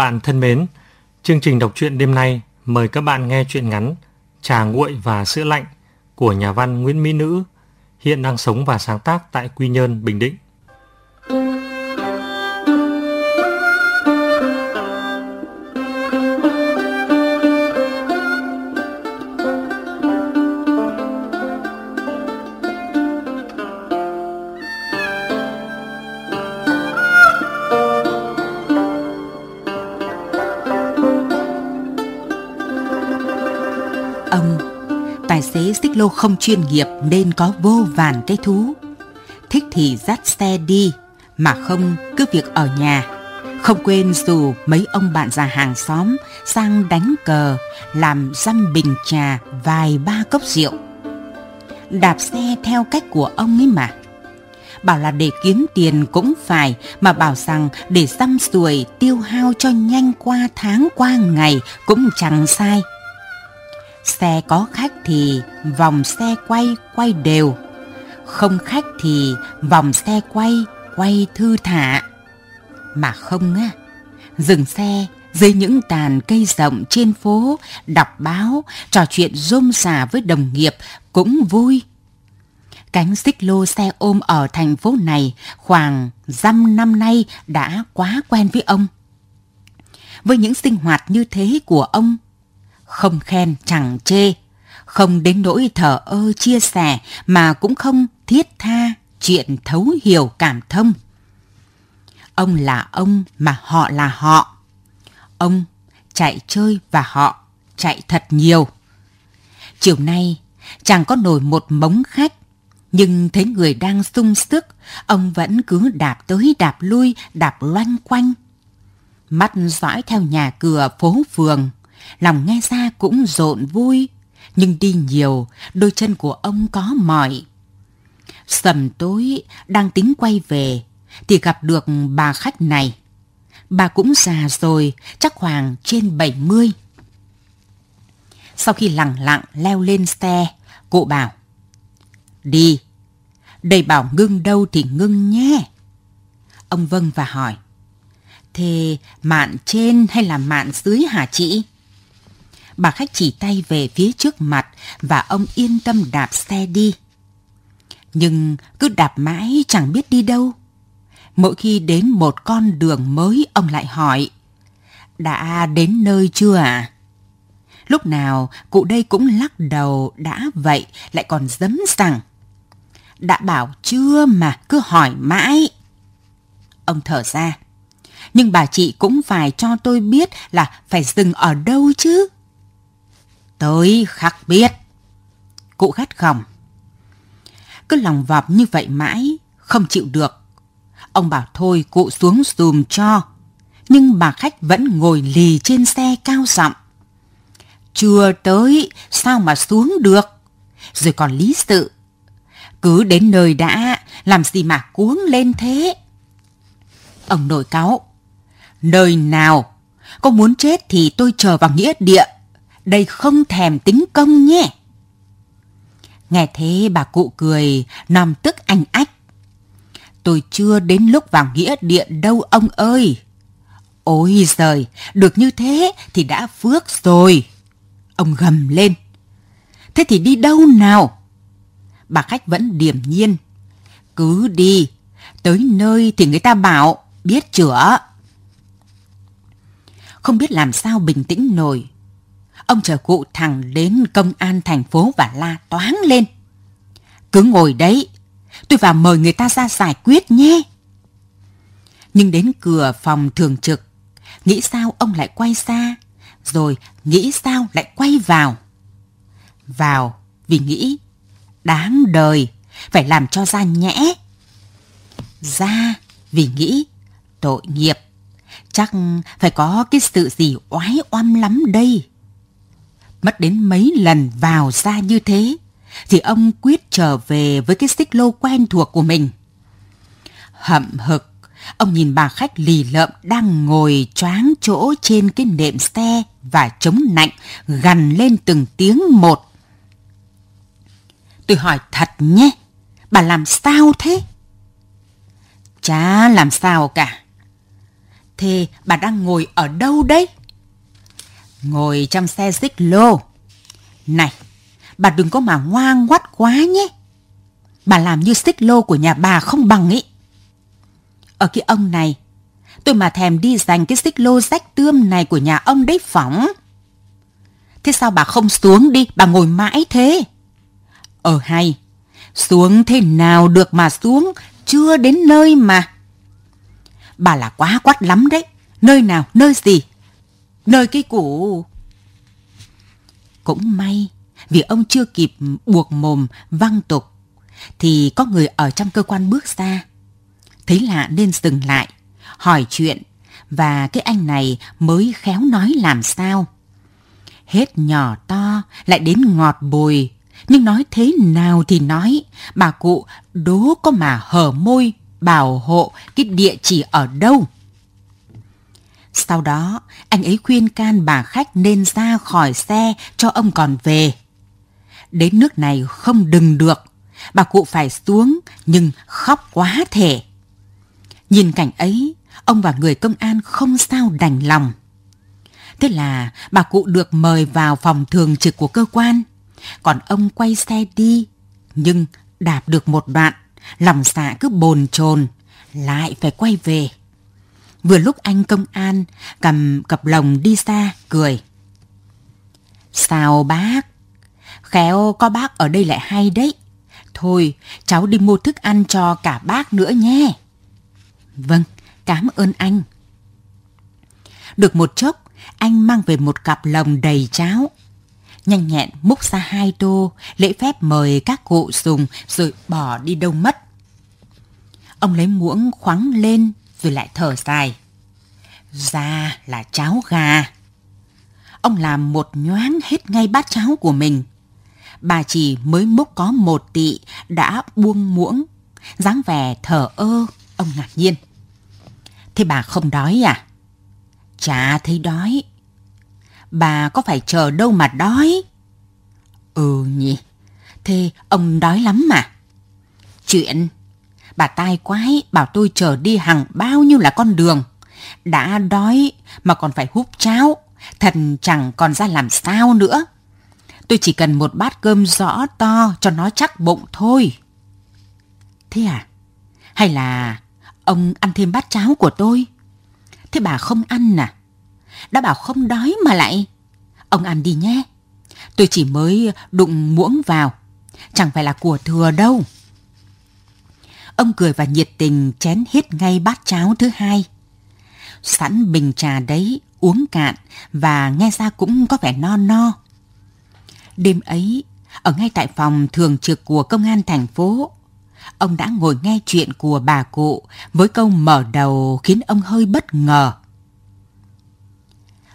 Bạn thân mến, chương trình đọc truyện đêm nay mời các bạn nghe truyện ngắn Trà nguội và sữa lạnh của nhà văn Nguyễn Mỹ Nữ, hiện đang sống và sáng tác tại Quy Nhơn, Bình Định. Ông, tài xế xích lô không chuyên nghiệp nên có vô vàn cái thú. Thích thì dắt xe đi, mà không cứ việc ở nhà. Không quên dù mấy ông bạn già hàng xóm sang đánh cờ, làm dăm bình trà vài ba cốc rượu. Đạp xe theo cách của ông ấy mà. Bảo là để kiếm tiền cũng phải, mà bảo rằng để xăm xuôi tiêu hao cho nhanh qua tháng qua ngày cũng chẳng sai. Xe có khách thì vòng xe quay quay đều, không khách thì vòng xe quay quay thư thả. Mà không á, dừng xe dưới những tàn cây rộng trên phố, đọc báo, trò chuyện rôm rả với đồng nghiệp cũng vui. Cánh xích lô xe ôm ở thành phố này khoảng dăm năm nay đã quá quen với ông. Với những sinh hoạt như thế của ông, không khen chẳng chê, không đến nỗi thở ơ chia sẻ mà cũng không thiết tha chuyện thấu hiểu cảm thông. Ông là ông mà họ là họ. Ông chạy chơi và họ chạy thật nhiều. Chiều nay chẳng có nổi một mống khách, nhưng thấy người đang sung sức, ông vẫn cứ đạp tới đạp lui, đạp loanh quanh. Mắt dõi theo nhà cửa phố phường, lòng nghe ra cũng rộn vui, nhưng đi nhiều, đôi chân của ông có mỏi. Sầm tối, đang tính quay về, thì gặp được bà khách này. Bà cũng già rồi, chắc khoảng trên 70. Sau khi lặng lặng leo lên xe, cụ bảo, Đi, đây bảo ngưng đâu thì ngưng nhé. Ông vâng và hỏi, Thế mạn trên hay là mạn dưới hả chị? Bà khách chỉ tay về phía trước mặt và ông yên tâm đạp xe đi. Nhưng cứ đạp mãi chẳng biết đi đâu. Mỗi khi đến một con đường mới, ông lại hỏi, Đã đến nơi chưa à? Lúc nào cụ đây cũng lắc đầu, đã vậy, lại còn dấm rằng, Đã bảo chưa mà, cứ hỏi mãi. Ông thở ra. Nhưng bà chị cũng phải cho tôi biết là phải dừng ở đâu chứ. Tới khắc biết. Cụ gắt gỏng. Cứ lòng vọp như vậy mãi, không chịu được. Ông bảo thôi cụ xuống dùm cho. Nhưng bà khách vẫn ngồi lì trên xe cao giọng. Chưa tới, sao mà xuống được? Rồi còn lý sự. Cứ đến nơi đã, làm gì mà cuống lên thế? Ông nội cáo Nơi nào? Có muốn chết thì tôi chờ vào nghĩa địa đây không thèm tính công nhé. Nghe thế bà cụ cười, nằm tức anh ách. Tôi chưa đến lúc vào nghĩa điện đâu ông ơi. Ôi giời, được như thế thì đã phước rồi. Ông gầm lên. Thế thì đi đâu nào? Bà khách vẫn điềm nhiên. Cứ đi, tới nơi thì người ta bảo, biết chữa. Không biết làm sao bình tĩnh nổi, ông chờ cụ thẳng đến công an thành phố và la toáng lên. Cứ ngồi đấy, tôi vào mời người ta ra giải quyết nhé. Nhưng đến cửa phòng thường trực, nghĩ sao ông lại quay ra, rồi nghĩ sao lại quay vào. Vào vì nghĩ đáng đời phải làm cho ra nhẽ. Ra vì nghĩ tội nghiệp chắc phải có cái sự gì oái oăm lắm đây. Mất đến mấy lần vào ra như thế, thì ông quyết trở về với cái xích lô quen thuộc của mình. Hậm hực, ông nhìn bà khách lì lợm đang ngồi choáng chỗ trên cái nệm xe và chống nạnh gằn lên từng tiếng một. Tôi hỏi thật nhé, bà làm sao thế? Chả làm sao cả. Thế bà đang ngồi ở đâu đấy? Ngồi trong xe xích lô. Này, bà đừng có mà ngoan ngoắt quá nhé. Bà làm như xích lô của nhà bà không bằng ý. Ở cái ông này, tôi mà thèm đi giành cái xích lô rách tươm này của nhà ông đấy phỏng. Thế sao bà không xuống đi, bà ngồi mãi thế? Ờ hay, xuống thế nào được mà xuống, chưa đến nơi mà. Bà là quá quát lắm đấy, nơi nào, nơi gì? Nơi cái củ... Cũng may, vì ông chưa kịp buộc mồm văng tục, thì có người ở trong cơ quan bước ra. Thấy lạ nên dừng lại, hỏi chuyện, và cái anh này mới khéo nói làm sao. Hết nhỏ to, lại đến ngọt bồi, nhưng nói thế nào thì nói, bà cụ đố có mà hở môi bảo hộ cái địa chỉ ở đâu. Sau đó, anh ấy khuyên can bà khách nên ra khỏi xe cho ông còn về. Đến nước này không đừng được, bà cụ phải xuống nhưng khóc quá thể. Nhìn cảnh ấy, ông và người công an không sao đành lòng. Thế là bà cụ được mời vào phòng thường trực của cơ quan, còn ông quay xe đi, nhưng đạp được một đoạn, lòng dạ cứ bồn chồn lại phải quay về. Vừa lúc anh công an cầm cặp lồng đi xa, cười. Sao bác? Khéo có bác ở đây lại hay đấy. Thôi, cháu đi mua thức ăn cho cả bác nữa nhé. Vâng, cảm ơn anh. Được một chốc, anh mang về một cặp lồng đầy cháo. Nhanh nhẹn múc ra hai tô, lễ phép mời các cụ dùng rồi bỏ đi đâu mất. Ông lấy muỗng khoáng lên rồi lại thở dài. Ra là cháo gà. Ông làm một nhoáng hết ngay bát cháo của mình. Bà chỉ mới múc có một tị đã buông muỗng, dáng vẻ thở ơ, ông ngạc nhiên. Thế bà không đói à? Chả thấy đói. Bà có phải chờ đâu mà đói? Ừ nhỉ, thế ông đói lắm mà. Chuyện Bà tai quái bảo tôi chờ đi hàng bao nhiêu là con đường. Đã đói mà còn phải húp cháo, thần chẳng còn ra làm sao nữa. Tôi chỉ cần một bát cơm rõ to cho nó chắc bụng thôi. Thế à? Hay là ông ăn thêm bát cháo của tôi? Thế bà không ăn à? Đã bảo không đói mà lại. Ông ăn đi nhé. Tôi chỉ mới đụng muỗng vào. Chẳng phải là của thừa đâu. Ông cười và nhiệt tình chén hết ngay bát cháo thứ hai. Sẵn bình trà đấy, uống cạn và nghe ra cũng có vẻ no no. Đêm ấy, ở ngay tại phòng thường trực của công an thành phố, ông đã ngồi nghe chuyện của bà cụ với câu mở đầu khiến ông hơi bất ngờ.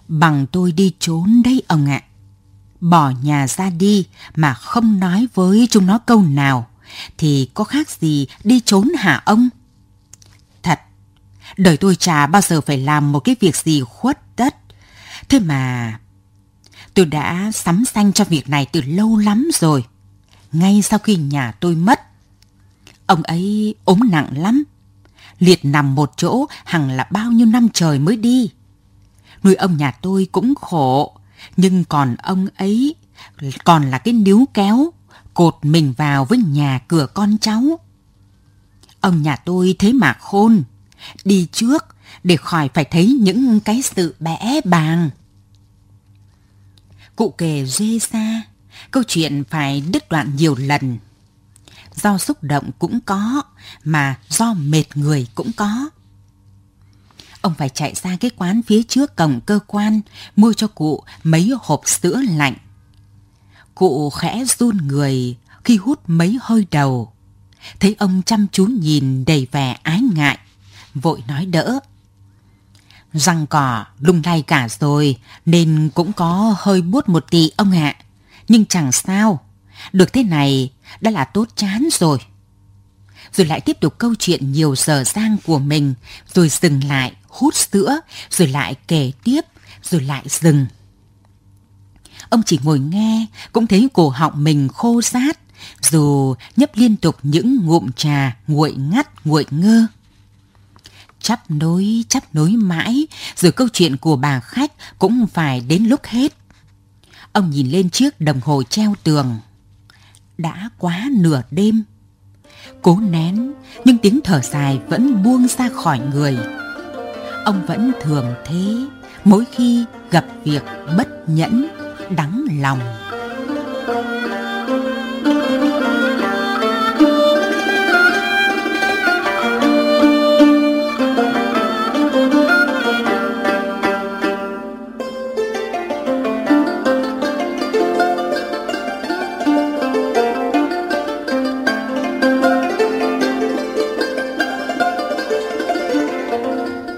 Bằng tôi đi trốn đấy ông ạ. Bỏ nhà ra đi mà không nói với chúng nó câu nào thì có khác gì đi trốn hả ông? Thật, đời tôi chả bao giờ phải làm một cái việc gì khuất tất. Thế mà tôi đã sắm xanh cho việc này từ lâu lắm rồi. Ngay sau khi nhà tôi mất. Ông ấy ốm nặng lắm. Liệt nằm một chỗ hằng là bao nhiêu năm trời mới đi. Nuôi ông nhà tôi cũng khổ. Nhưng còn ông ấy còn là cái níu kéo cột mình vào với nhà cửa con cháu. Ông nhà tôi thế mà khôn, đi trước để khỏi phải thấy những cái sự bẽ bàng. Cụ kể rê xa, câu chuyện phải đứt đoạn nhiều lần. Do xúc động cũng có, mà do mệt người cũng có. Ông phải chạy ra cái quán phía trước cổng cơ quan, mua cho cụ mấy hộp sữa lạnh. Cụ khẽ run người khi hút mấy hơi đầu. Thấy ông chăm chú nhìn đầy vẻ ái ngại, vội nói đỡ. Răng cỏ lung lay cả rồi nên cũng có hơi buốt một tí ông ạ. Nhưng chẳng sao, được thế này đã là tốt chán rồi. Rồi lại tiếp tục câu chuyện nhiều giờ giang của mình, rồi dừng lại hút sữa, rồi lại kể tiếp, rồi lại dừng. Ông chỉ ngồi nghe, cũng thấy cổ họng mình khô rát, dù nhấp liên tục những ngụm trà nguội ngắt nguội ngơ. Chắp nối, chắp nối mãi, rồi câu chuyện của bà khách cũng phải đến lúc hết. Ông nhìn lên chiếc đồng hồ treo tường. Đã quá nửa đêm. Cố nén, nhưng tiếng thở dài vẫn buông ra khỏi người. Ông vẫn thường thế, mỗi khi gặp việc bất nhẫn, đắng lòng.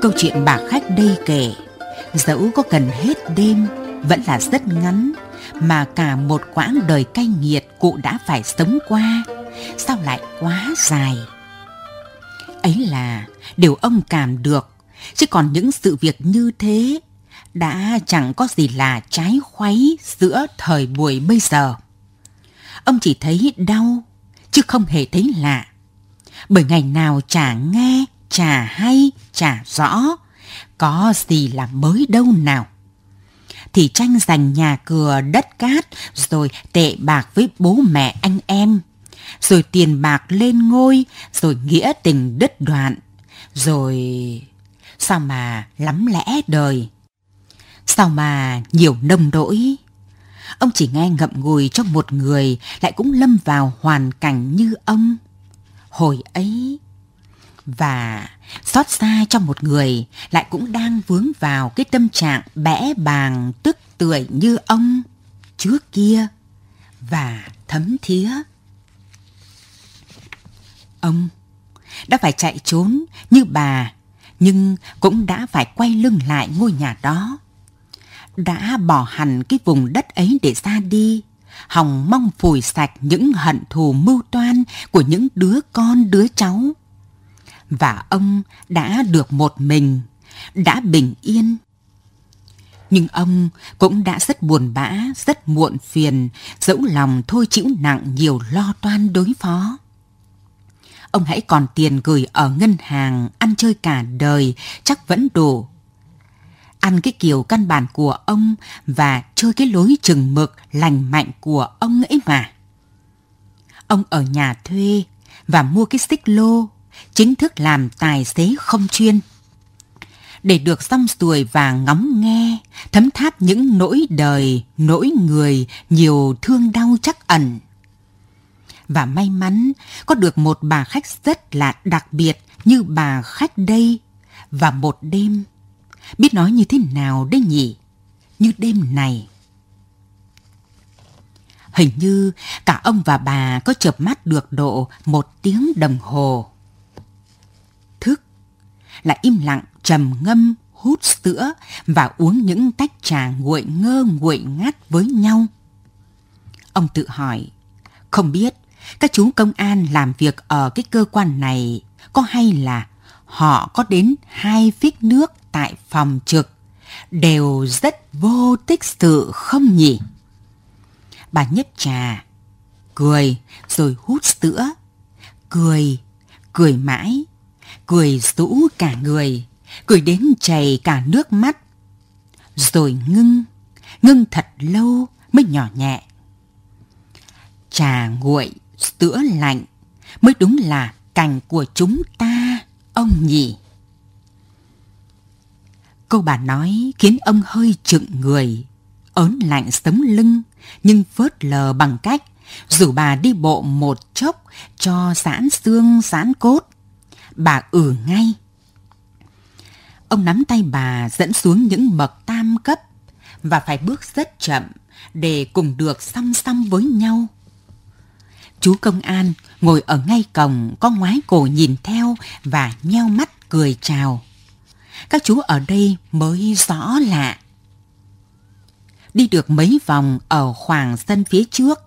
Câu chuyện bà khách đây kể, dẫu có cần hết đêm, vẫn là rất ngắn, mà cả một quãng đời cay nghiệt cụ đã phải sống qua, sao lại quá dài? Ấy là điều ông cảm được, chứ còn những sự việc như thế đã chẳng có gì là trái khuấy giữa thời buổi bây giờ. Ông chỉ thấy đau, chứ không hề thấy lạ. Bởi ngày nào chả nghe chả hay, chả rõ, có gì là mới đâu nào. Thì tranh giành nhà cửa đất cát, rồi tệ bạc với bố mẹ anh em, rồi tiền bạc lên ngôi, rồi nghĩa tình đứt đoạn, rồi... Sao mà lắm lẽ đời? Sao mà nhiều nông nỗi? Ông chỉ nghe ngậm ngùi cho một người lại cũng lâm vào hoàn cảnh như ông. Hồi ấy, và xót xa trong một người lại cũng đang vướng vào cái tâm trạng bẽ bàng tức tưởi như ông trước kia và thấm thía. Ông đã phải chạy trốn như bà nhưng cũng đã phải quay lưng lại ngôi nhà đó. Đã bỏ hẳn cái vùng đất ấy để ra đi, hòng mong phủi sạch những hận thù mưu toan của những đứa con đứa cháu và ông đã được một mình, đã bình yên. Nhưng ông cũng đã rất buồn bã, rất muộn phiền, dẫu lòng thôi chịu nặng nhiều lo toan đối phó. Ông hãy còn tiền gửi ở ngân hàng, ăn chơi cả đời, chắc vẫn đủ. Ăn cái kiểu căn bản của ông và chơi cái lối chừng mực lành mạnh của ông ấy mà. Ông ở nhà thuê và mua cái xích lô chính thức làm tài xế không chuyên. Để được xong xuôi và ngóng nghe, thấm tháp những nỗi đời, nỗi người, nhiều thương đau chắc ẩn. Và may mắn có được một bà khách rất là đặc biệt như bà khách đây và một đêm. Biết nói như thế nào đấy nhỉ? Như đêm này. Hình như cả ông và bà có chợp mắt được độ một tiếng đồng hồ là im lặng trầm ngâm hút sữa và uống những tách trà nguội ngơ nguội ngắt với nhau. Ông tự hỏi, không biết các chú công an làm việc ở cái cơ quan này có hay là họ có đến hai phích nước tại phòng trực đều rất vô tích sự không nhỉ? Bà nhấp trà, cười rồi hút sữa, cười, cười mãi cười rũ cả người, cười đến chảy cả nước mắt. Rồi ngưng, ngưng thật lâu mới nhỏ nhẹ. Trà nguội, sữa lạnh mới đúng là cảnh của chúng ta, ông nhỉ. Câu bà nói khiến ông hơi chựng người. ớn lạnh sống lưng, nhưng phớt lờ bằng cách rủ bà đi bộ một chốc cho giãn xương giãn cốt. Bà ử ngay. Ông nắm tay bà dẫn xuống những bậc tam cấp và phải bước rất chậm để cùng được song song với nhau. Chú công an ngồi ở ngay cổng có ngoái cổ nhìn theo và nheo mắt cười chào. Các chú ở đây mới rõ lạ. Đi được mấy vòng ở khoảng sân phía trước,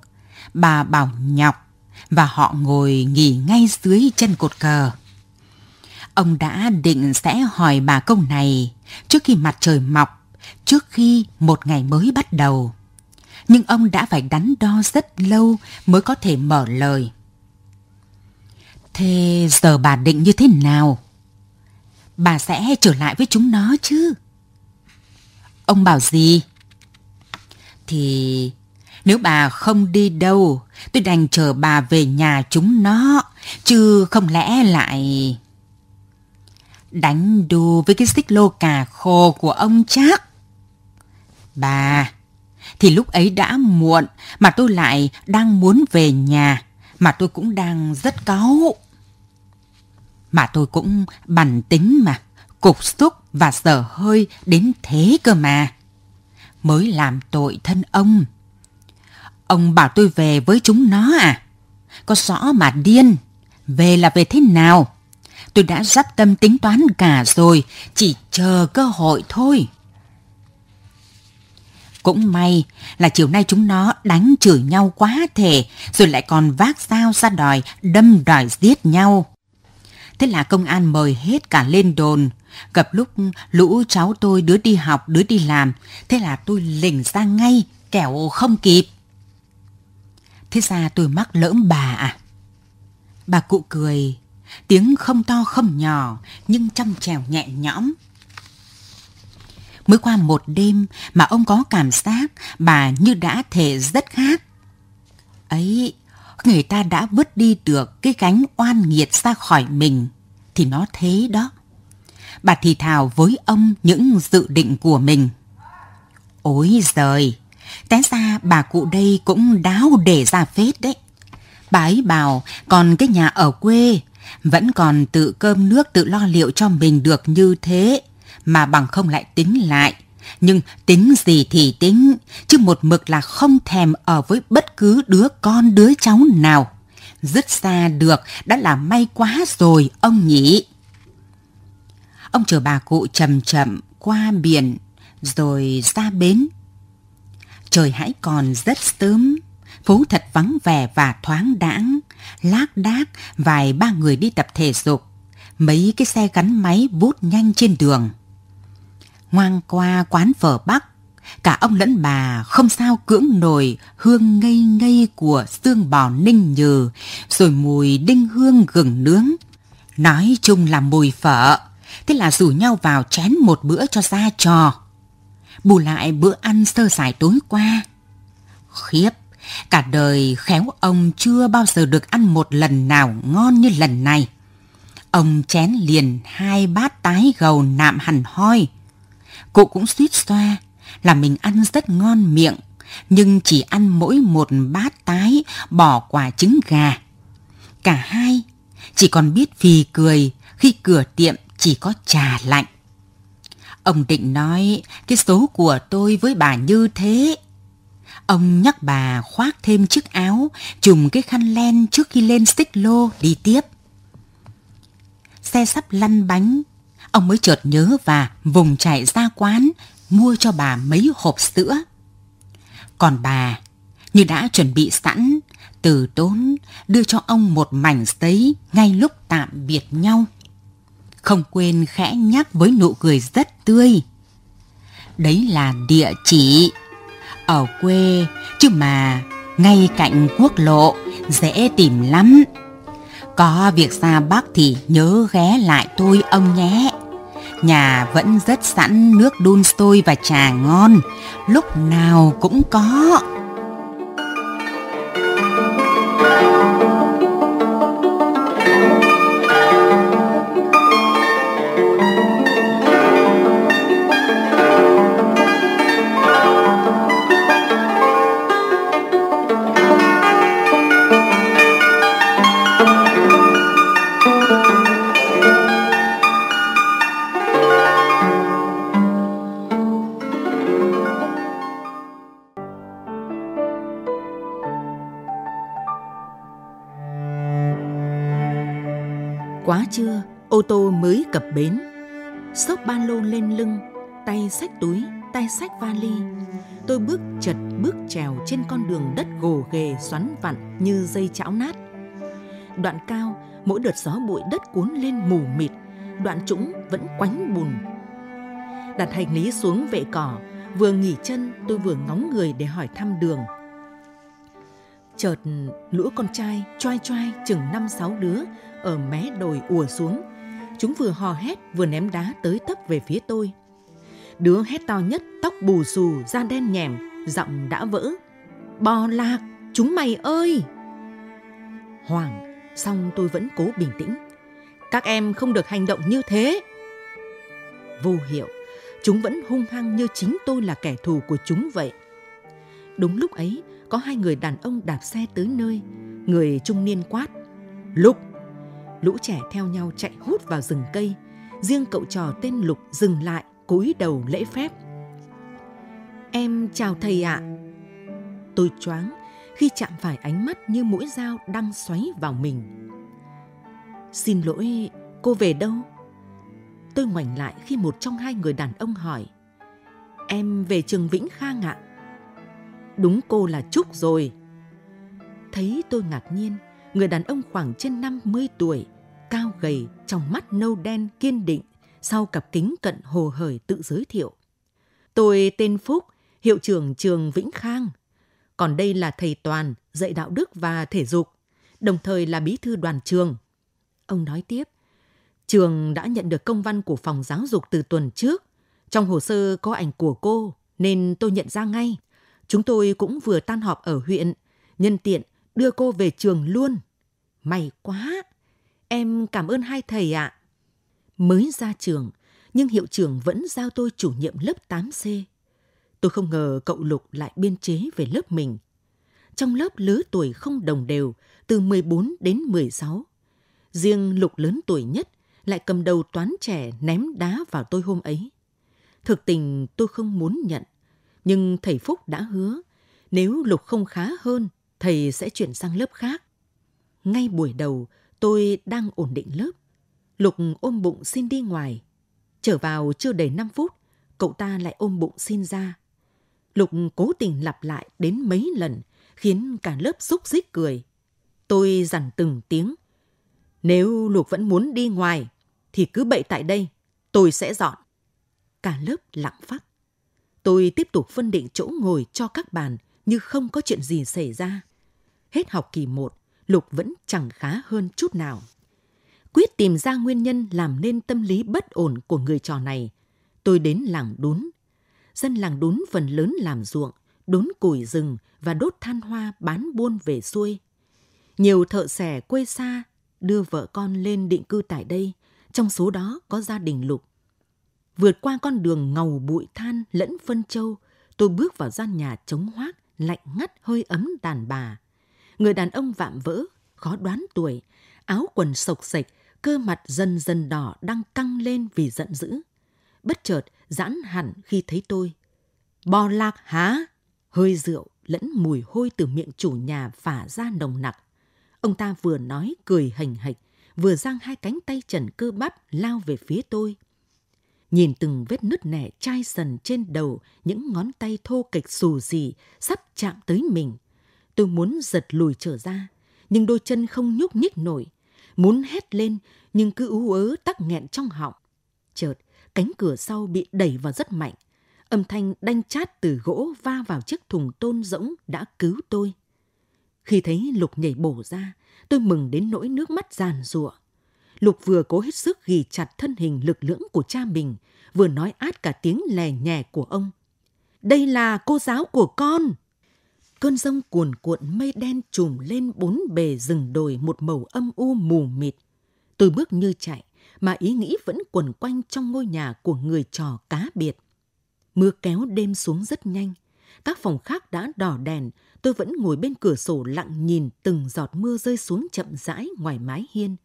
bà bảo nhọc và họ ngồi nghỉ ngay dưới chân cột cờ. Ông đã định sẽ hỏi bà câu này trước khi mặt trời mọc, trước khi một ngày mới bắt đầu. Nhưng ông đã phải đắn đo rất lâu mới có thể mở lời. Thế giờ bà định như thế nào? Bà sẽ trở lại với chúng nó chứ? Ông bảo gì? Thì nếu bà không đi đâu, tôi đành chờ bà về nhà chúng nó, chứ không lẽ lại... Đánh đu với cái xích lô cà khô của ông chắc. Bà, thì lúc ấy đã muộn mà tôi lại đang muốn về nhà, mà tôi cũng đang rất cáu. Mà tôi cũng bản tính mà, cục xúc và dở hơi đến thế cơ mà. Mới làm tội thân ông. Ông bảo tôi về với chúng nó à? Có rõ mà điên. Về là về thế nào? Tôi đã dắt tâm tính toán cả rồi, chỉ chờ cơ hội thôi. Cũng may là chiều nay chúng nó đánh chửi nhau quá thể, rồi lại còn vác dao ra đòi, đâm đòi giết nhau. Thế là công an mời hết cả lên đồn. Gặp lúc lũ cháu tôi đứa đi học, đứa đi làm, thế là tôi lỉnh ra ngay, kẻo không kịp. Thế ra tôi mắc lỡm bà à? Bà cụ cười, tiếng không to không nhỏ, nhưng trong trèo nhẹ nhõm. Mới qua một đêm mà ông có cảm giác bà như đã thể rất khác. Ấy, người ta đã vứt đi được cái gánh oan nghiệt ra khỏi mình, thì nó thế đó. Bà thì thào với ông những dự định của mình. Ôi giời, té ra bà cụ đây cũng đáo để ra phết đấy. Bà ấy bảo còn cái nhà ở quê vẫn còn tự cơm nước tự lo liệu cho mình được như thế mà bằng không lại tính lại. Nhưng tính gì thì tính, chứ một mực là không thèm ở với bất cứ đứa con đứa cháu nào. Dứt xa được đã là may quá rồi ông nhỉ. Ông chờ bà cụ chậm chậm qua biển rồi ra bến. Trời hãy còn rất sớm, phố thật vắng vẻ và thoáng đãng, lác đác vài ba người đi tập thể dục, mấy cái xe gắn máy vút nhanh trên đường. Ngoan qua quán phở Bắc, cả ông lẫn bà không sao cưỡng nổi hương ngây ngây của xương bò ninh nhừ, rồi mùi đinh hương gừng nướng. Nói chung là mùi phở, thế là rủ nhau vào chén một bữa cho ra trò. Bù lại bữa ăn sơ sài tối qua. Khiếp, cả đời khéo ông chưa bao giờ được ăn một lần nào ngon như lần này. Ông chén liền hai bát tái gầu nạm hẳn hoi. Cụ cũng suýt xoa là mình ăn rất ngon miệng, nhưng chỉ ăn mỗi một bát tái bỏ quả trứng gà. Cả hai chỉ còn biết phì cười khi cửa tiệm chỉ có trà lạnh. Ông định nói cái số của tôi với bà như thế. Ông nhắc bà khoác thêm chiếc áo, trùm cái khăn len trước khi lên xích lô đi tiếp. Xe sắp lăn bánh, ông mới chợt nhớ và vùng chạy ra quán mua cho bà mấy hộp sữa. Còn bà, như đã chuẩn bị sẵn, từ tốn đưa cho ông một mảnh giấy ngay lúc tạm biệt nhau không quên khẽ nhắc với nụ cười rất tươi. Đấy là địa chỉ ở quê chứ mà ngay cạnh quốc lộ dễ tìm lắm. Có việc xa Bắc thì nhớ ghé lại tôi ông nhé. Nhà vẫn rất sẵn nước đun sôi và trà ngon, lúc nào cũng có. Ô tô mới cập bến. Xốc ba lô lên lưng, tay xách túi, tay xách vali. Tôi bước chật bước trèo trên con đường đất gồ ghề xoắn vặn như dây chão nát. Đoạn cao, mỗi đợt gió bụi đất cuốn lên mù mịt, đoạn trũng vẫn quánh bùn. Đặt hành lý xuống vệ cỏ, vừa nghỉ chân tôi vừa ngóng người để hỏi thăm đường. Chợt lũ con trai choai choai chừng năm sáu đứa ở mé đồi ùa xuống. Chúng vừa hò hét vừa ném đá tới tấp về phía tôi. Đứa hét to nhất, tóc bù xù, da đen nhèm, giọng đã vỡ. Bò lạc, chúng mày ơi! Hoàng, xong tôi vẫn cố bình tĩnh. Các em không được hành động như thế. Vô hiệu, chúng vẫn hung hăng như chính tôi là kẻ thù của chúng vậy. Đúng lúc ấy, có hai người đàn ông đạp xe tới nơi. Người trung niên quát. Lục! Lũ trẻ theo nhau chạy hút vào rừng cây. Riêng cậu trò tên Lục dừng lại, cúi đầu lễ phép. Em chào thầy ạ. Tôi choáng khi chạm phải ánh mắt như mũi dao đang xoáy vào mình. Xin lỗi, cô về đâu? Tôi ngoảnh lại khi một trong hai người đàn ông hỏi. Em về trường Vĩnh Khang ạ. Đúng cô là Trúc rồi. Thấy tôi ngạc nhiên, người đàn ông khoảng trên 50 tuổi, cao gầy, trong mắt nâu đen kiên định, sau cặp kính cận hồ hởi tự giới thiệu. Tôi tên Phúc, hiệu trưởng trường Vĩnh Khang. Còn đây là thầy Toàn, dạy đạo đức và thể dục, đồng thời là bí thư đoàn trường. Ông nói tiếp, trường đã nhận được công văn của phòng giáo dục từ tuần trước. Trong hồ sơ có ảnh của cô, nên tôi nhận ra ngay. Chúng tôi cũng vừa tan họp ở huyện, nhân tiện đưa cô về trường luôn. May quá! Em cảm ơn hai thầy ạ. Mới ra trường, nhưng hiệu trưởng vẫn giao tôi chủ nhiệm lớp 8C. Tôi không ngờ cậu Lục lại biên chế về lớp mình. Trong lớp lứa tuổi không đồng đều, từ 14 đến 16. Riêng Lục lớn tuổi nhất lại cầm đầu toán trẻ ném đá vào tôi hôm ấy. Thực tình tôi không muốn nhận, nhưng thầy Phúc đã hứa, nếu Lục không khá hơn, thầy sẽ chuyển sang lớp khác. Ngay buổi đầu, tôi đang ổn định lớp. Lục ôm bụng xin đi ngoài. Trở vào chưa đầy 5 phút, cậu ta lại ôm bụng xin ra. Lục cố tình lặp lại đến mấy lần, khiến cả lớp xúc xích cười. Tôi dằn từng tiếng. Nếu Lục vẫn muốn đi ngoài, thì cứ bậy tại đây, tôi sẽ dọn. Cả lớp lặng phắc. Tôi tiếp tục phân định chỗ ngồi cho các bàn như không có chuyện gì xảy ra. Hết học kỳ 1, Lục vẫn chẳng khá hơn chút nào. Quyết tìm ra nguyên nhân làm nên tâm lý bất ổn của người trò này. Tôi đến làng đốn. Dân làng đốn phần lớn làm ruộng, đốn củi rừng và đốt than hoa bán buôn về xuôi. Nhiều thợ xẻ quê xa đưa vợ con lên định cư tại đây, trong số đó có gia đình Lục. Vượt qua con đường ngầu bụi than lẫn phân châu, tôi bước vào gian nhà trống hoác, lạnh ngắt hơi ấm đàn bà. Người đàn ông vạm vỡ, khó đoán tuổi, áo quần sộc sạch, cơ mặt dần dần đỏ đang căng lên vì giận dữ. Bất chợt, giãn hẳn khi thấy tôi. Bò lạc hả? Hơi rượu lẫn mùi hôi từ miệng chủ nhà phả ra nồng nặc. Ông ta vừa nói cười hành hạch, vừa giang hai cánh tay trần cơ bắp lao về phía tôi. Nhìn từng vết nứt nẻ chai sần trên đầu, những ngón tay thô kịch xù gì sắp chạm tới mình. Tôi muốn giật lùi trở ra, nhưng đôi chân không nhúc nhích nổi. Muốn hét lên, nhưng cứ ú ớ tắc nghẹn trong họng. Chợt, cánh cửa sau bị đẩy vào rất mạnh. Âm thanh đanh chát từ gỗ va vào chiếc thùng tôn rỗng đã cứu tôi. Khi thấy Lục nhảy bổ ra, tôi mừng đến nỗi nước mắt giàn rụa. Lục vừa cố hết sức ghi chặt thân hình lực lưỡng của cha mình, vừa nói át cả tiếng lè nhè của ông. Đây là cô giáo của con. Cơn rông cuồn cuộn mây đen trùm lên bốn bề rừng đồi một màu âm u mù mịt. Tôi bước như chạy, mà ý nghĩ vẫn quẩn quanh trong ngôi nhà của người trò cá biệt. Mưa kéo đêm xuống rất nhanh. Các phòng khác đã đỏ đèn, tôi vẫn ngồi bên cửa sổ lặng nhìn từng giọt mưa rơi xuống chậm rãi ngoài mái hiên.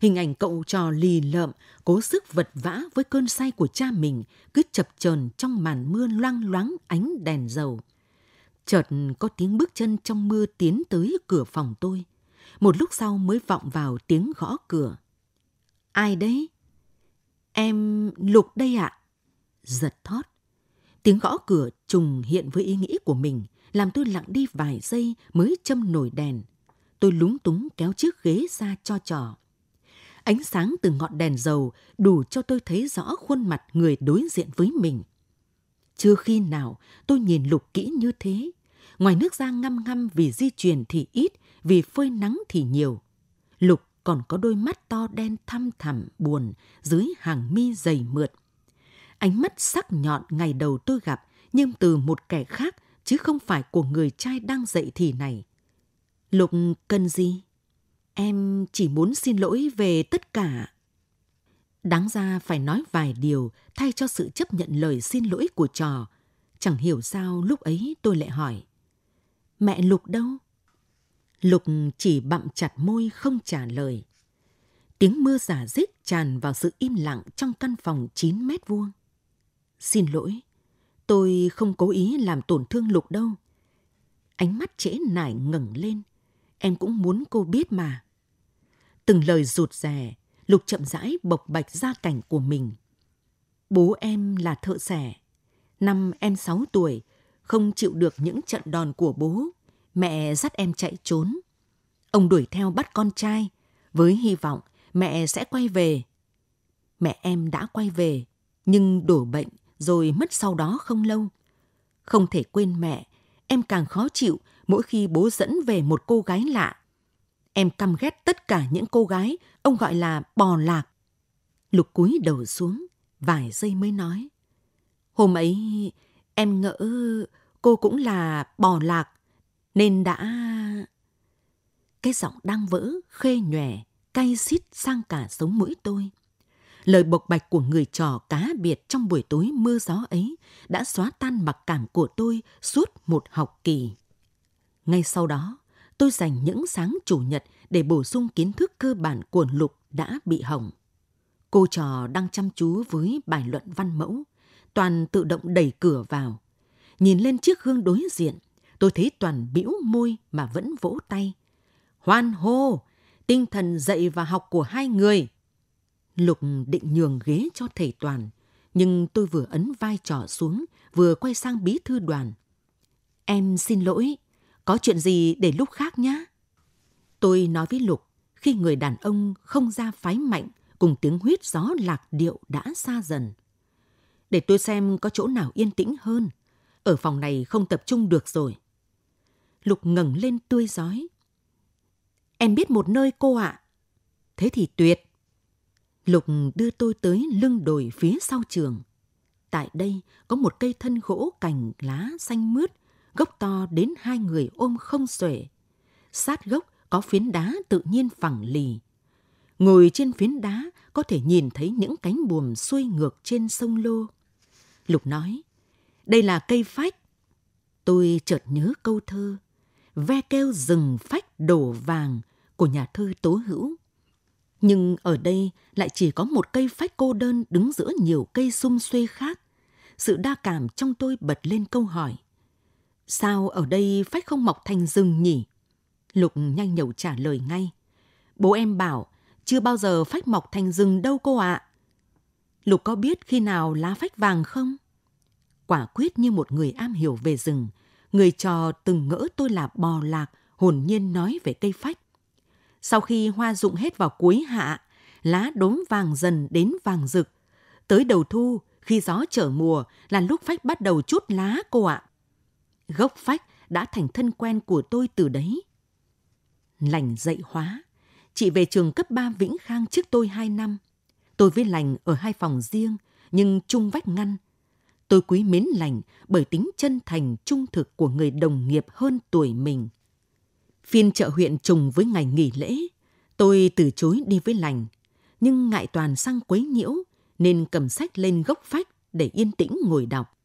Hình ảnh cậu trò lì lợm, cố sức vật vã với cơn say của cha mình, cứ chập chờn trong màn mưa loang loáng ánh đèn dầu. Chợt có tiếng bước chân trong mưa tiến tới cửa phòng tôi. Một lúc sau mới vọng vào tiếng gõ cửa. Ai đấy? Em Lục đây ạ. Giật thót. Tiếng gõ cửa trùng hiện với ý nghĩ của mình, làm tôi lặng đi vài giây mới châm nổi đèn. Tôi lúng túng kéo chiếc ghế ra cho trò. Ánh sáng từ ngọn đèn dầu đủ cho tôi thấy rõ khuôn mặt người đối diện với mình. Chưa khi nào tôi nhìn Lục kỹ như thế. Ngoài nước da ngăm ngăm vì di chuyển thì ít, vì phơi nắng thì nhiều. Lục còn có đôi mắt to đen thăm thẳm buồn dưới hàng mi dày mượt. Ánh mắt sắc nhọn ngày đầu tôi gặp nhưng từ một kẻ khác chứ không phải của người trai đang dậy thì này. Lục cần gì? Em chỉ muốn xin lỗi về tất cả. Đáng ra phải nói vài điều thay cho sự chấp nhận lời xin lỗi của trò. Chẳng hiểu sao lúc ấy tôi lại hỏi. Mẹ Lục đâu? Lục chỉ bặm chặt môi không trả lời. Tiếng mưa giả dích tràn vào sự im lặng trong căn phòng 9 mét vuông. Xin lỗi, tôi không cố ý làm tổn thương Lục đâu. Ánh mắt trễ nải ngẩng lên. Em cũng muốn cô biết mà. Từng lời rụt rè, Lục chậm rãi bộc bạch gia cảnh của mình. Bố em là thợ xẻ. Năm em 6 tuổi, không chịu được những trận đòn của bố, mẹ dắt em chạy trốn. Ông đuổi theo bắt con trai, với hy vọng mẹ sẽ quay về. Mẹ em đã quay về, nhưng đổ bệnh rồi mất sau đó không lâu. Không thể quên mẹ, em càng khó chịu mỗi khi bố dẫn về một cô gái lạ. Em căm ghét tất cả những cô gái ông gọi là bò lạc. Lục cúi đầu xuống, vài giây mới nói. Hôm ấy em ngỡ cô cũng là bò lạc, nên đã... Cái giọng đang vỡ, khê nhòe, cay xít sang cả sống mũi tôi. Lời bộc bạch của người trò cá biệt trong buổi tối mưa gió ấy đã xóa tan mặc cảm của tôi suốt một học kỳ. Ngay sau đó, tôi dành những sáng chủ nhật để bổ sung kiến thức cơ bản của Lục đã bị hỏng. Cô trò đang chăm chú với bài luận văn mẫu, toàn tự động đẩy cửa vào. Nhìn lên chiếc gương đối diện, tôi thấy toàn bĩu môi mà vẫn vỗ tay. Hoan hô, tinh thần dạy và học của hai người. Lục định nhường ghế cho thầy Toàn, nhưng tôi vừa ấn vai trò xuống, vừa quay sang bí thư đoàn. Em xin lỗi, có chuyện gì để lúc khác nhé. Tôi nói với Lục, khi người đàn ông không ra phái mạnh cùng tiếng huyết gió lạc điệu đã xa dần. Để tôi xem có chỗ nào yên tĩnh hơn. Ở phòng này không tập trung được rồi. Lục ngẩng lên tươi giói. Em biết một nơi cô ạ. Thế thì tuyệt. Lục đưa tôi tới lưng đồi phía sau trường. Tại đây có một cây thân gỗ cành lá xanh mướt, gốc to đến hai người ôm không xuể. Sát gốc có phiến đá tự nhiên phẳng lì. Ngồi trên phiến đá có thể nhìn thấy những cánh buồm xuôi ngược trên sông Lô. Lục nói, đây là cây phách. Tôi chợt nhớ câu thơ, ve kêu rừng phách đổ vàng của nhà thơ Tố Hữu. Nhưng ở đây lại chỉ có một cây phách cô đơn đứng giữa nhiều cây sum xuê khác. Sự đa cảm trong tôi bật lên câu hỏi. Sao ở đây phách không mọc thành rừng nhỉ? Lục nhanh nhẩu trả lời ngay. Bố em bảo, chưa bao giờ phách mọc thành rừng đâu cô ạ. Lục có biết khi nào lá phách vàng không? Quả quyết như một người am hiểu về rừng, người trò từng ngỡ tôi là bò lạc, hồn nhiên nói về cây phách. Sau khi hoa rụng hết vào cuối hạ, lá đốm vàng dần đến vàng rực. Tới đầu thu, khi gió trở mùa là lúc phách bắt đầu chút lá cô ạ. Gốc phách đã thành thân quen của tôi từ đấy lành dạy hóa. Chị về trường cấp 3 Vĩnh Khang trước tôi 2 năm. Tôi với lành ở hai phòng riêng, nhưng chung vách ngăn. Tôi quý mến lành bởi tính chân thành trung thực của người đồng nghiệp hơn tuổi mình. Phiên chợ huyện trùng với ngày nghỉ lễ, tôi từ chối đi với lành, nhưng ngại toàn sang quấy nhiễu nên cầm sách lên gốc phách để yên tĩnh ngồi đọc.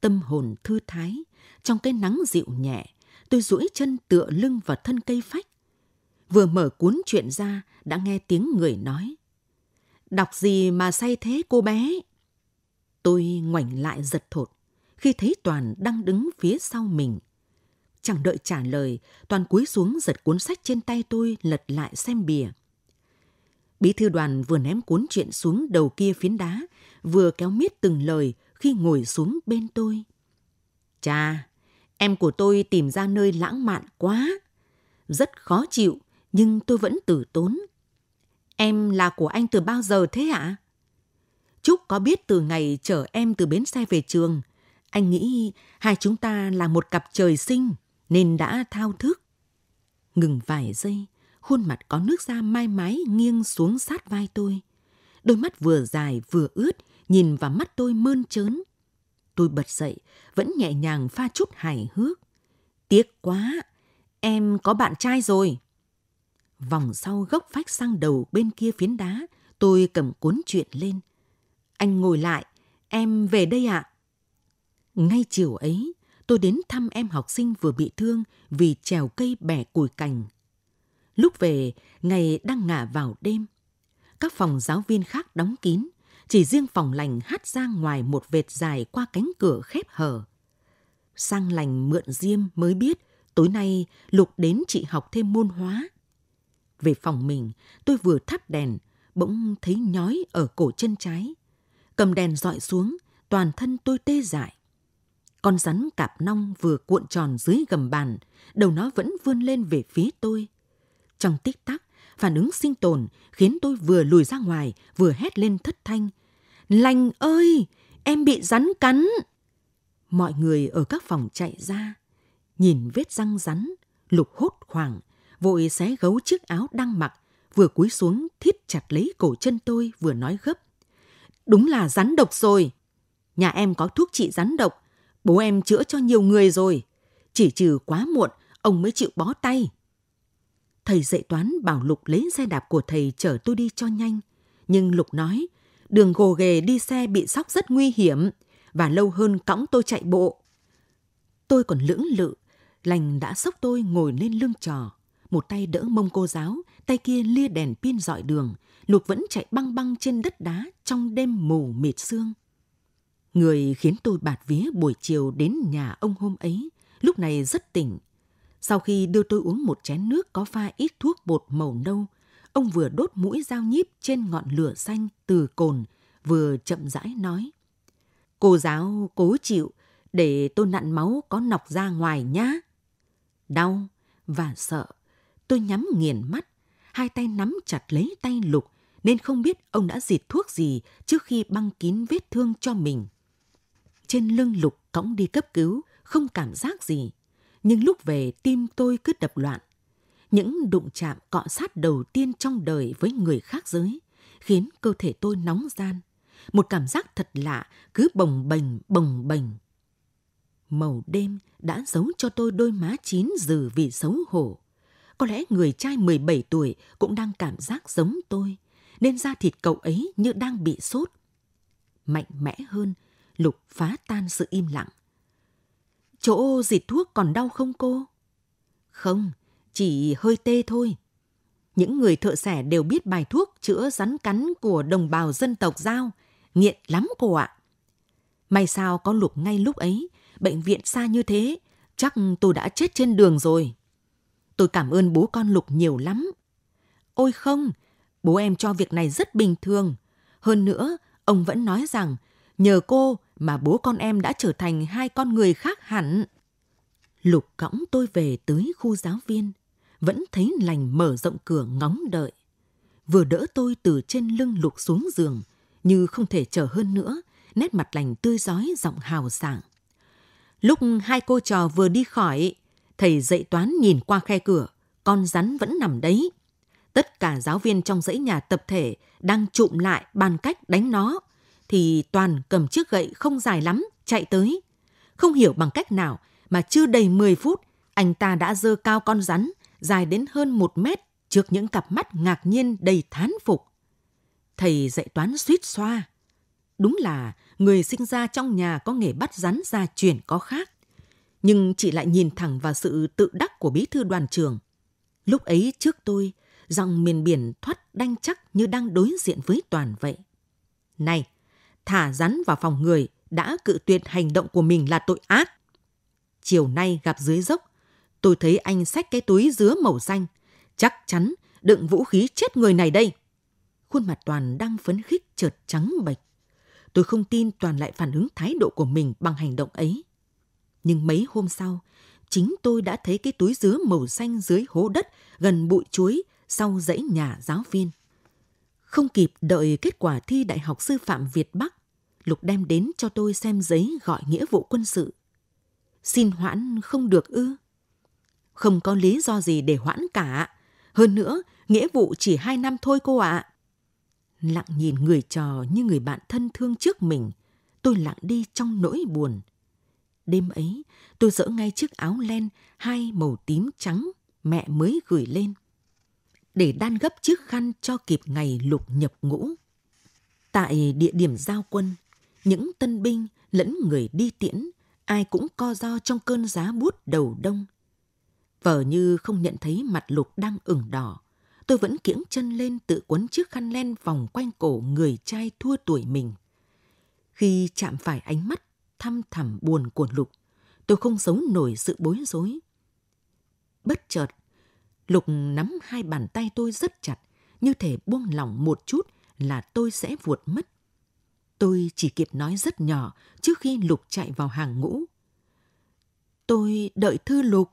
Tâm hồn thư thái, trong cái nắng dịu nhẹ, tôi duỗi chân tựa lưng vào thân cây phách. Vừa mở cuốn chuyện ra, đã nghe tiếng người nói. Đọc gì mà say thế cô bé? Tôi ngoảnh lại giật thột, khi thấy Toàn đang đứng phía sau mình. Chẳng đợi trả lời, Toàn cúi xuống giật cuốn sách trên tay tôi lật lại xem bìa. Bí thư đoàn vừa ném cuốn chuyện xuống đầu kia phiến đá, vừa kéo miết từng lời khi ngồi xuống bên tôi. Chà, em của tôi tìm ra nơi lãng mạn quá. Rất khó chịu, nhưng tôi vẫn tử tốn. Em là của anh từ bao giờ thế ạ? Trúc có biết từ ngày chở em từ bến xe về trường, anh nghĩ hai chúng ta là một cặp trời sinh nên đã thao thức. Ngừng vài giây, khuôn mặt có nước da mai mái nghiêng xuống sát vai tôi. Đôi mắt vừa dài vừa ướt, nhìn vào mắt tôi mơn trớn. Tôi bật dậy, vẫn nhẹ nhàng pha chút hài hước. Tiếc quá, em có bạn trai rồi. Vòng sau gốc phách sang đầu bên kia phiến đá, tôi cầm cuốn chuyện lên. Anh ngồi lại, em về đây ạ. À? Ngay chiều ấy, tôi đến thăm em học sinh vừa bị thương vì trèo cây bẻ củi cành. Lúc về, ngày đang ngả vào đêm. Các phòng giáo viên khác đóng kín, chỉ riêng phòng lành hắt ra ngoài một vệt dài qua cánh cửa khép hở. Sang lành mượn diêm mới biết tối nay Lục đến chị học thêm môn hóa. Về phòng mình, tôi vừa thắp đèn, bỗng thấy nhói ở cổ chân trái. Cầm đèn dọi xuống, toàn thân tôi tê dại. Con rắn cạp nong vừa cuộn tròn dưới gầm bàn, đầu nó vẫn vươn lên về phía tôi. Trong tích tắc, phản ứng sinh tồn khiến tôi vừa lùi ra ngoài, vừa hét lên thất thanh. Lành ơi, em bị rắn cắn! Mọi người ở các phòng chạy ra, nhìn vết răng rắn, lục hốt khoảng, vội xé gấu chiếc áo đang mặc, vừa cúi xuống thiết chặt lấy cổ chân tôi vừa nói gấp. Đúng là rắn độc rồi. Nhà em có thuốc trị rắn độc, Bố em chữa cho nhiều người rồi. Chỉ trừ quá muộn, ông mới chịu bó tay. Thầy dạy toán bảo Lục lấy xe đạp của thầy chở tôi đi cho nhanh. Nhưng Lục nói, đường gồ ghề đi xe bị sóc rất nguy hiểm và lâu hơn cõng tôi chạy bộ. Tôi còn lưỡng lự, lành đã sốc tôi ngồi lên lưng trò. Một tay đỡ mông cô giáo, tay kia lia đèn pin dọi đường. Lục vẫn chạy băng băng trên đất đá trong đêm mù mịt sương. Người khiến tôi bạt vía buổi chiều đến nhà ông hôm ấy, lúc này rất tỉnh. Sau khi đưa tôi uống một chén nước có pha ít thuốc bột màu nâu, ông vừa đốt mũi dao nhíp trên ngọn lửa xanh từ cồn, vừa chậm rãi nói. Cô giáo cố chịu để tôi nặn máu có nọc ra ngoài nhá. Đau và sợ, tôi nhắm nghiền mắt, hai tay nắm chặt lấy tay lục nên không biết ông đã dịt thuốc gì trước khi băng kín vết thương cho mình trên lưng lục cõng đi cấp cứu, không cảm giác gì. Nhưng lúc về tim tôi cứ đập loạn. Những đụng chạm cọ sát đầu tiên trong đời với người khác giới khiến cơ thể tôi nóng gian. Một cảm giác thật lạ cứ bồng bềnh bồng bềnh. Màu đêm đã giấu cho tôi đôi má chín dừ vì xấu hổ. Có lẽ người trai 17 tuổi cũng đang cảm giác giống tôi, nên da thịt cậu ấy như đang bị sốt. Mạnh mẽ hơn, Lục phá tan sự im lặng. Chỗ dịt thuốc còn đau không cô? Không, chỉ hơi tê thôi. Những người thợ sẻ đều biết bài thuốc chữa rắn cắn của đồng bào dân tộc Giao. Nghiện lắm cô ạ. May sao có lục ngay lúc ấy, bệnh viện xa như thế, chắc tôi đã chết trên đường rồi. Tôi cảm ơn bố con Lục nhiều lắm. Ôi không, bố em cho việc này rất bình thường. Hơn nữa, ông vẫn nói rằng nhờ cô mà bố con em đã trở thành hai con người khác hẳn. Lục cõng tôi về tới khu giáo viên, vẫn thấy lành mở rộng cửa ngóng đợi. Vừa đỡ tôi từ trên lưng lục xuống giường, như không thể chờ hơn nữa, nét mặt lành tươi rói giọng hào sảng. Lúc hai cô trò vừa đi khỏi, thầy dạy toán nhìn qua khe cửa, con rắn vẫn nằm đấy. Tất cả giáo viên trong dãy nhà tập thể đang trụm lại bàn cách đánh nó, thì Toàn cầm chiếc gậy không dài lắm, chạy tới. Không hiểu bằng cách nào mà chưa đầy 10 phút, anh ta đã dơ cao con rắn, dài đến hơn một mét trước những cặp mắt ngạc nhiên đầy thán phục. Thầy dạy toán suýt xoa. Đúng là người sinh ra trong nhà có nghề bắt rắn ra chuyển có khác. Nhưng chị lại nhìn thẳng vào sự tự đắc của bí thư đoàn trường. Lúc ấy trước tôi, dòng miền biển thoát đanh chắc như đang đối diện với toàn vậy. Này, thả rắn vào phòng người đã cự tuyệt hành động của mình là tội ác. Chiều nay gặp dưới dốc, tôi thấy anh xách cái túi dứa màu xanh, chắc chắn đựng vũ khí chết người này đây. khuôn mặt Toàn đang phấn khích chợt trắng bệch. Tôi không tin Toàn lại phản ứng thái độ của mình bằng hành động ấy. Nhưng mấy hôm sau, chính tôi đã thấy cái túi dứa màu xanh dưới hố đất gần bụi chuối sau dãy nhà giáo viên. Không kịp đợi kết quả thi Đại học Sư phạm Việt Bắc, Lục đem đến cho tôi xem giấy gọi nghĩa vụ quân sự. Xin hoãn không được ư? Không có lý do gì để hoãn cả. Hơn nữa, nghĩa vụ chỉ hai năm thôi cô ạ. Lặng nhìn người trò như người bạn thân thương trước mình, tôi lặng đi trong nỗi buồn. Đêm ấy, tôi dỡ ngay chiếc áo len hai màu tím trắng mẹ mới gửi lên. Để đan gấp chiếc khăn cho kịp ngày lục nhập ngũ. Tại địa điểm giao quân, những tân binh lẫn người đi tiễn, ai cũng co do trong cơn giá bút đầu đông. Vờ như không nhận thấy mặt lục đang ửng đỏ, tôi vẫn kiễng chân lên tự quấn chiếc khăn len vòng quanh cổ người trai thua tuổi mình. Khi chạm phải ánh mắt thăm thẳm buồn của Lục, tôi không giấu nổi sự bối rối. Bất chợt, Lục nắm hai bàn tay tôi rất chặt, như thể buông lỏng một chút là tôi sẽ vuột mất. Tôi chỉ kịp nói rất nhỏ trước khi Lục chạy vào hàng ngũ. Tôi đợi thư Lục.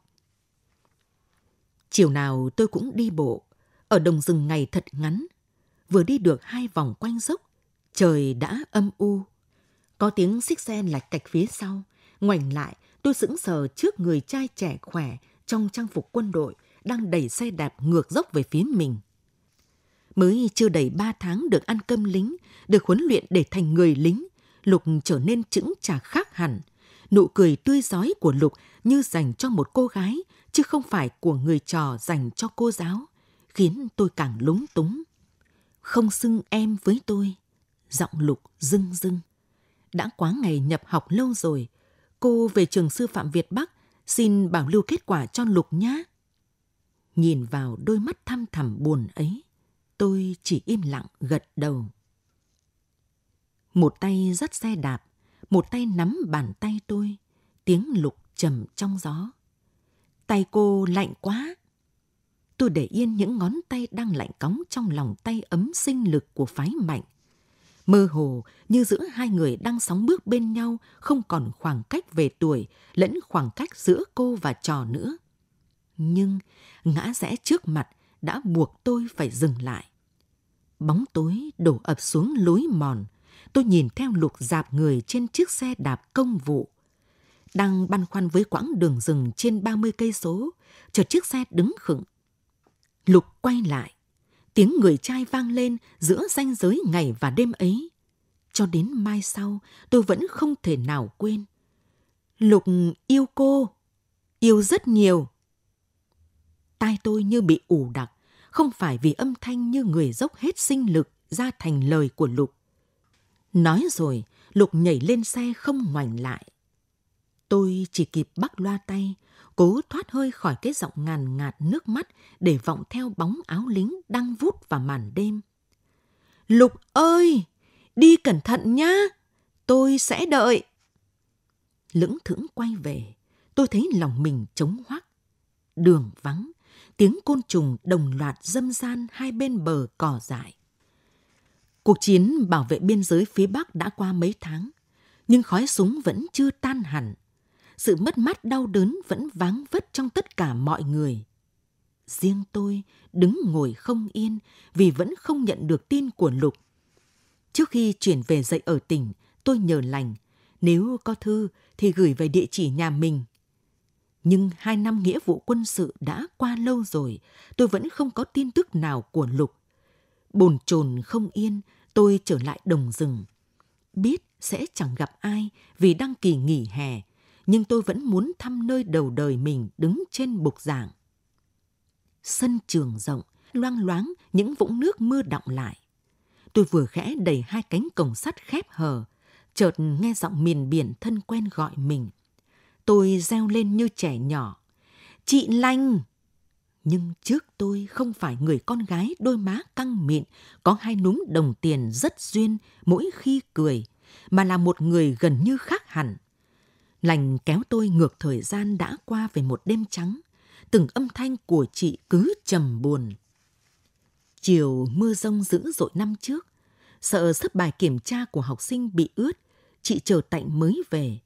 Chiều nào tôi cũng đi bộ, ở đồng rừng ngày thật ngắn. Vừa đi được hai vòng quanh dốc, trời đã âm u. Có tiếng xích xe lạch cạch phía sau. Ngoảnh lại, tôi sững sờ trước người trai trẻ khỏe trong trang phục quân đội đang đẩy xe đạp ngược dốc về phía mình. Mới chưa đầy ba tháng được ăn cơm lính, được huấn luyện để thành người lính, Lục trở nên chững chả khác hẳn. Nụ cười tươi giói của Lục như dành cho một cô gái, chứ không phải của người trò dành cho cô giáo, khiến tôi càng lúng túng. Không xưng em với tôi, giọng Lục rưng rưng. Đã quá ngày nhập học lâu rồi, cô về trường sư phạm Việt Bắc xin bảo lưu kết quả cho Lục nhé. Nhìn vào đôi mắt thăm thẳm buồn ấy, tôi chỉ im lặng gật đầu. Một tay dắt xe đạp, một tay nắm bàn tay tôi, tiếng lục trầm trong gió. Tay cô lạnh quá. Tôi để yên những ngón tay đang lạnh cóng trong lòng tay ấm sinh lực của phái mạnh. Mơ hồ như giữa hai người đang sóng bước bên nhau không còn khoảng cách về tuổi lẫn khoảng cách giữa cô và trò nữa. Nhưng ngã rẽ trước mặt đã buộc tôi phải dừng lại. Bóng tối đổ ập xuống lối mòn. Tôi nhìn theo lục dạp người trên chiếc xe đạp công vụ. Đang băn khoăn với quãng đường rừng trên 30 cây số, chợt chiếc xe đứng khựng. Lục quay lại, tiếng người trai vang lên giữa ranh giới ngày và đêm ấy. Cho đến mai sau, tôi vẫn không thể nào quên. Lục yêu cô, yêu rất nhiều. Tai tôi như bị ủ đặc, không phải vì âm thanh như người dốc hết sinh lực ra thành lời của Lục. Nói rồi, Lục nhảy lên xe không ngoảnh lại. Tôi chỉ kịp bắt loa tay, cố thoát hơi khỏi cái giọng ngàn ngạt nước mắt để vọng theo bóng áo lính đang vút vào màn đêm. Lục ơi, đi cẩn thận nhá, tôi sẽ đợi. Lững thững quay về, tôi thấy lòng mình trống hoác. Đường vắng, tiếng côn trùng đồng loạt dâm gian hai bên bờ cỏ dại. Cuộc chiến bảo vệ biên giới phía Bắc đã qua mấy tháng, nhưng khói súng vẫn chưa tan hẳn. Sự mất mát đau đớn vẫn váng vất trong tất cả mọi người. Riêng tôi đứng ngồi không yên vì vẫn không nhận được tin của Lục. Trước khi chuyển về dạy ở tỉnh, tôi nhờ lành, nếu có thư thì gửi về địa chỉ nhà mình nhưng hai năm nghĩa vụ quân sự đã qua lâu rồi, tôi vẫn không có tin tức nào của Lục. Bồn chồn không yên, tôi trở lại đồng rừng. Biết sẽ chẳng gặp ai vì đăng kỳ nghỉ hè, nhưng tôi vẫn muốn thăm nơi đầu đời mình đứng trên bục giảng. Sân trường rộng, loang loáng những vũng nước mưa đọng lại. Tôi vừa khẽ đẩy hai cánh cổng sắt khép hờ, chợt nghe giọng miền biển thân quen gọi mình – tôi reo lên như trẻ nhỏ. Chị Lanh! Nhưng trước tôi không phải người con gái đôi má căng mịn, có hai núm đồng tiền rất duyên mỗi khi cười, mà là một người gần như khác hẳn. Lành kéo tôi ngược thời gian đã qua về một đêm trắng, từng âm thanh của chị cứ trầm buồn. Chiều mưa rông dữ dội năm trước, sợ sắp bài kiểm tra của học sinh bị ướt, chị chờ tạnh mới về.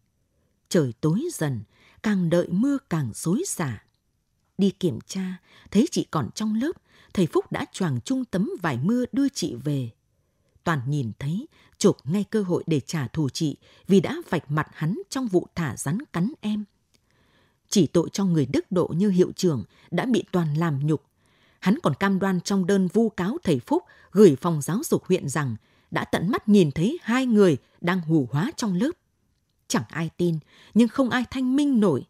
Trời tối dần, càng đợi mưa càng xối xả. Đi kiểm tra, thấy chị còn trong lớp, thầy Phúc đã choàng chung tấm vải mưa đưa chị về. Toàn nhìn thấy, chụp ngay cơ hội để trả thù chị vì đã vạch mặt hắn trong vụ thả rắn cắn em. Chỉ tội cho người đức độ như hiệu trưởng đã bị Toàn làm nhục. Hắn còn cam đoan trong đơn vu cáo thầy Phúc gửi phòng giáo dục huyện rằng đã tận mắt nhìn thấy hai người đang hù hóa trong lớp. Chẳng ai tin, nhưng không ai thanh minh nổi.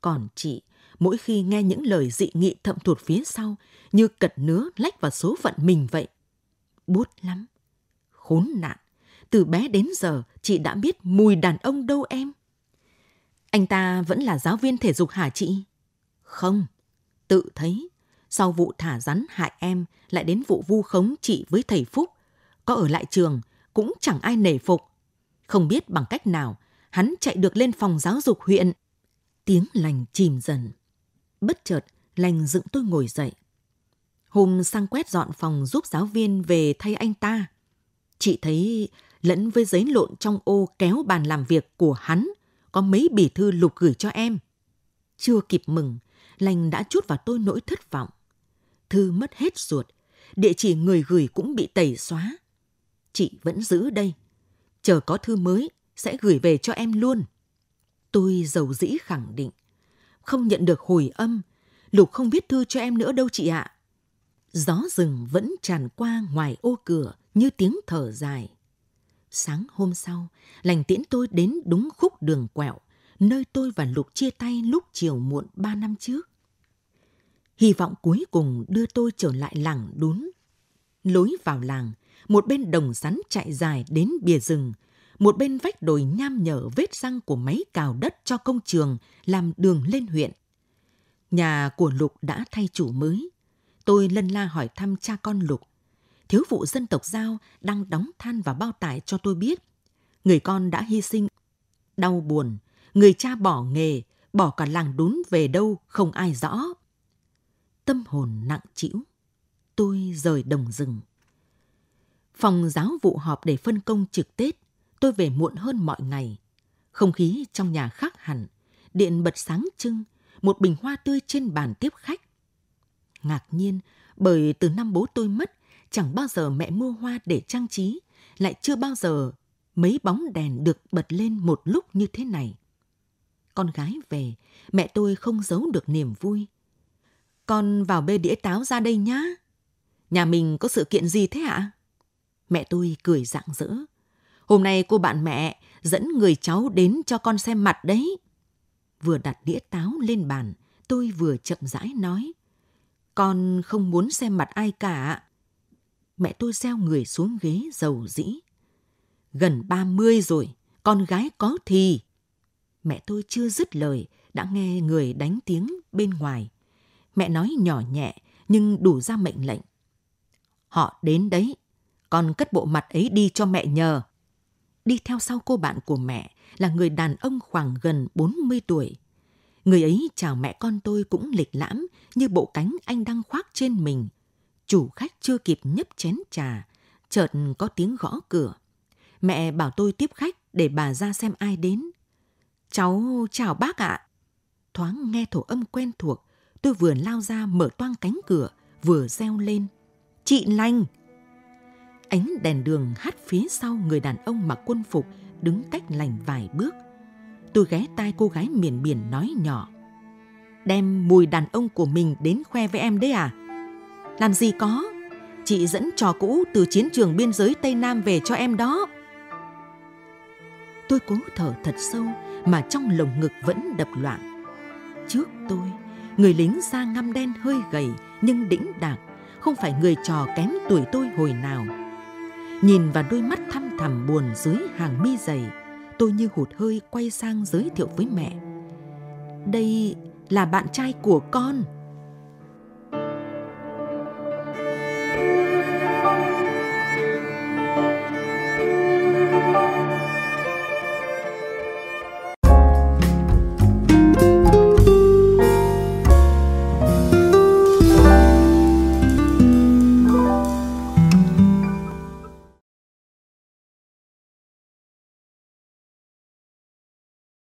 Còn chị, mỗi khi nghe những lời dị nghị thậm thuộc phía sau, như cật nứa lách vào số phận mình vậy. Bút lắm. Khốn nạn. Từ bé đến giờ, chị đã biết mùi đàn ông đâu em. Anh ta vẫn là giáo viên thể dục hả chị? Không. Tự thấy. Sau vụ thả rắn hại em, lại đến vụ vu khống chị với thầy Phúc. Có ở lại trường, cũng chẳng ai nể phục. Không biết bằng cách nào, hắn chạy được lên phòng giáo dục huyện. Tiếng lành chìm dần. Bất chợt, lành dựng tôi ngồi dậy. Hôm sang quét dọn phòng giúp giáo viên về thay anh ta. Chị thấy lẫn với giấy lộn trong ô kéo bàn làm việc của hắn có mấy bì thư lục gửi cho em. Chưa kịp mừng, lành đã chút vào tôi nỗi thất vọng. Thư mất hết ruột, địa chỉ người gửi cũng bị tẩy xóa. Chị vẫn giữ đây, chờ có thư mới sẽ gửi về cho em luôn. Tôi giàu dĩ khẳng định, không nhận được hồi âm, Lục không viết thư cho em nữa đâu chị ạ. Gió rừng vẫn tràn qua ngoài ô cửa như tiếng thở dài. Sáng hôm sau, lành tiễn tôi đến đúng khúc đường quẹo, nơi tôi và Lục chia tay lúc chiều muộn ba năm trước. Hy vọng cuối cùng đưa tôi trở lại làng đún. Lối vào làng, một bên đồng rắn chạy dài đến bìa rừng, một bên vách đồi nham nhở vết răng của máy cào đất cho công trường làm đường lên huyện. Nhà của Lục đã thay chủ mới. Tôi lân la hỏi thăm cha con Lục. Thiếu phụ dân tộc Giao đang đóng than và bao tải cho tôi biết. Người con đã hy sinh. Đau buồn, người cha bỏ nghề, bỏ cả làng đún về đâu không ai rõ. Tâm hồn nặng trĩu. Tôi rời đồng rừng. Phòng giáo vụ họp để phân công trực Tết. Tôi về muộn hơn mọi ngày. Không khí trong nhà khác hẳn. Điện bật sáng trưng, một bình hoa tươi trên bàn tiếp khách. Ngạc nhiên, bởi từ năm bố tôi mất, chẳng bao giờ mẹ mua hoa để trang trí, lại chưa bao giờ mấy bóng đèn được bật lên một lúc như thế này. Con gái về, mẹ tôi không giấu được niềm vui. Con vào bê đĩa táo ra đây nhá. Nhà mình có sự kiện gì thế ạ? Mẹ tôi cười rạng rỡ. Hôm nay cô bạn mẹ dẫn người cháu đến cho con xem mặt đấy. Vừa đặt đĩa táo lên bàn, tôi vừa chậm rãi nói. Con không muốn xem mặt ai cả. Mẹ tôi gieo người xuống ghế dầu dĩ. Gần ba mươi rồi, con gái có thì. Mẹ tôi chưa dứt lời, đã nghe người đánh tiếng bên ngoài. Mẹ nói nhỏ nhẹ, nhưng đủ ra mệnh lệnh. Họ đến đấy, con cất bộ mặt ấy đi cho mẹ nhờ. Đi theo sau cô bạn của mẹ là người đàn ông khoảng gần 40 tuổi. Người ấy chào mẹ con tôi cũng lịch lãm như bộ cánh anh đang khoác trên mình. Chủ khách chưa kịp nhấp chén trà, chợt có tiếng gõ cửa. Mẹ bảo tôi tiếp khách để bà ra xem ai đến. Cháu chào bác ạ. Thoáng nghe thổ âm quen thuộc, tôi vừa lao ra mở toang cánh cửa, vừa reo lên. Chị Lanh! Ánh đèn đường hắt phía sau người đàn ông mặc quân phục đứng cách lành vài bước. Tôi ghé tai cô gái miền biển nói nhỏ. Đem mùi đàn ông của mình đến khoe với em đấy à? Làm gì có, chị dẫn trò cũ từ chiến trường biên giới Tây Nam về cho em đó. Tôi cố thở thật sâu mà trong lồng ngực vẫn đập loạn. Trước tôi, người lính da ngăm đen hơi gầy nhưng đĩnh đạc, không phải người trò kém tuổi tôi hồi nào Nhìn vào đôi mắt thăm thẳm buồn dưới hàng mi dày, tôi như hụt hơi quay sang giới thiệu với mẹ. Đây là bạn trai của con.